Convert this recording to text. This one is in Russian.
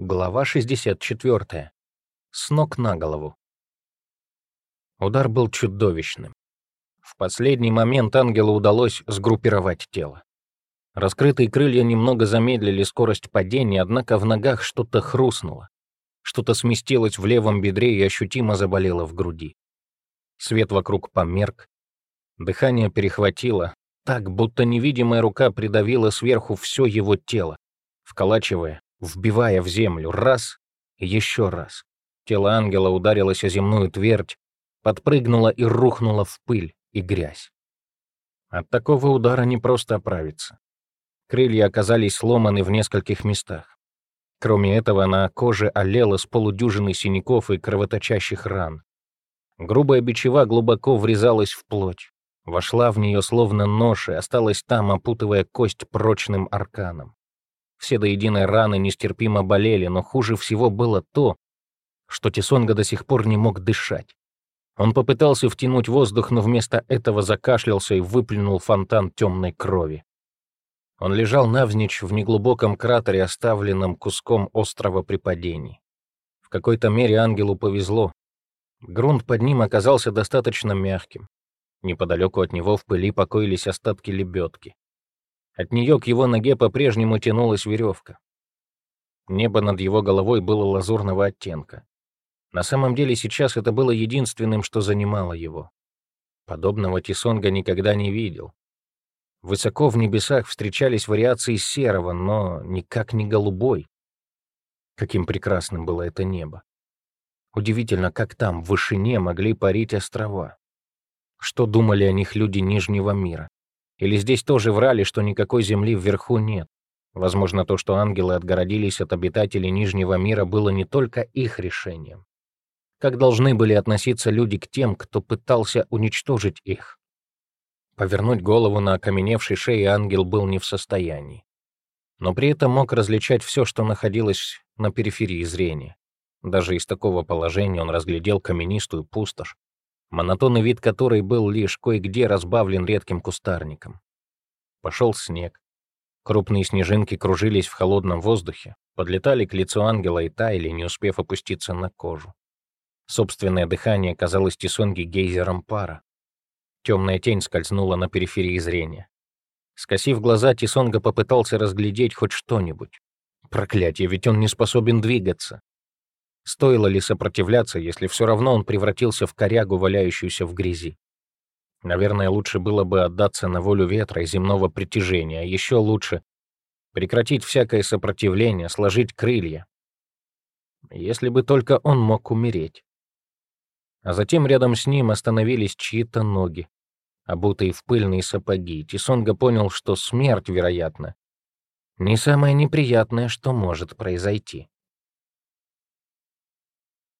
Глава 64. С ног на голову. Удар был чудовищным. В последний момент ангелу удалось сгруппировать тело. Раскрытые крылья немного замедлили скорость падения, однако в ногах что-то хрустнуло. Что-то сместилось в левом бедре и ощутимо заболело в груди. Свет вокруг померк. Дыхание перехватило, так, будто невидимая рука придавила сверху все его тело, вколачивая вбивая в землю раз и еще раз. Тело ангела ударилось о земную твердь, подпрыгнуло и рухнуло в пыль и грязь. От такого удара не просто оправиться. Крылья оказались сломаны в нескольких местах. Кроме этого, на коже олело с полудюжины синяков и кровоточащих ран. Грубая бичева глубоко врезалась в плоть, вошла в нее словно нож и осталась там, опутывая кость прочным арканом. Все до единой раны нестерпимо болели, но хуже всего было то, что Тисонга до сих пор не мог дышать. Он попытался втянуть воздух, но вместо этого закашлялся и выплюнул фонтан темной крови. Он лежал навзничь в неглубоком кратере, оставленном куском острова при падении. В какой-то мере ангелу повезло. Грунт под ним оказался достаточно мягким. Неподалеку от него в пыли покоились остатки лебедки. От нее к его ноге по-прежнему тянулась веревка. Небо над его головой было лазурного оттенка. На самом деле сейчас это было единственным, что занимало его. Подобного Тисонга никогда не видел. Высоко в небесах встречались вариации серого, но никак не голубой. Каким прекрасным было это небо. Удивительно, как там, в вышине, могли парить острова. Что думали о них люди Нижнего мира? Или здесь тоже врали, что никакой земли вверху нет? Возможно, то, что ангелы отгородились от обитателей Нижнего мира, было не только их решением. Как должны были относиться люди к тем, кто пытался уничтожить их? Повернуть голову на окаменевшей шее ангел был не в состоянии. Но при этом мог различать все, что находилось на периферии зрения. Даже из такого положения он разглядел каменистую пустошь, монотонный вид которой был лишь кое-где разбавлен редким кустарником. Пошел снег. Крупные снежинки кружились в холодном воздухе, подлетали к лицу ангела и таяли, не успев опуститься на кожу. Собственное дыхание казалось Тисонге гейзером пара. Темная тень скользнула на периферии зрения. Скосив глаза, Тисонга попытался разглядеть хоть что-нибудь. Проклятие, ведь он не способен двигаться. Стоило ли сопротивляться, если все равно он превратился в корягу, валяющуюся в грязи? Наверное, лучше было бы отдаться на волю ветра и земного притяжения, а еще лучше прекратить всякое сопротивление, сложить крылья. Если бы только он мог умереть. А затем рядом с ним остановились чьи-то ноги, обутые в пыльные сапоги. Тисонга понял, что смерть, вероятно, не самое неприятное, что может произойти.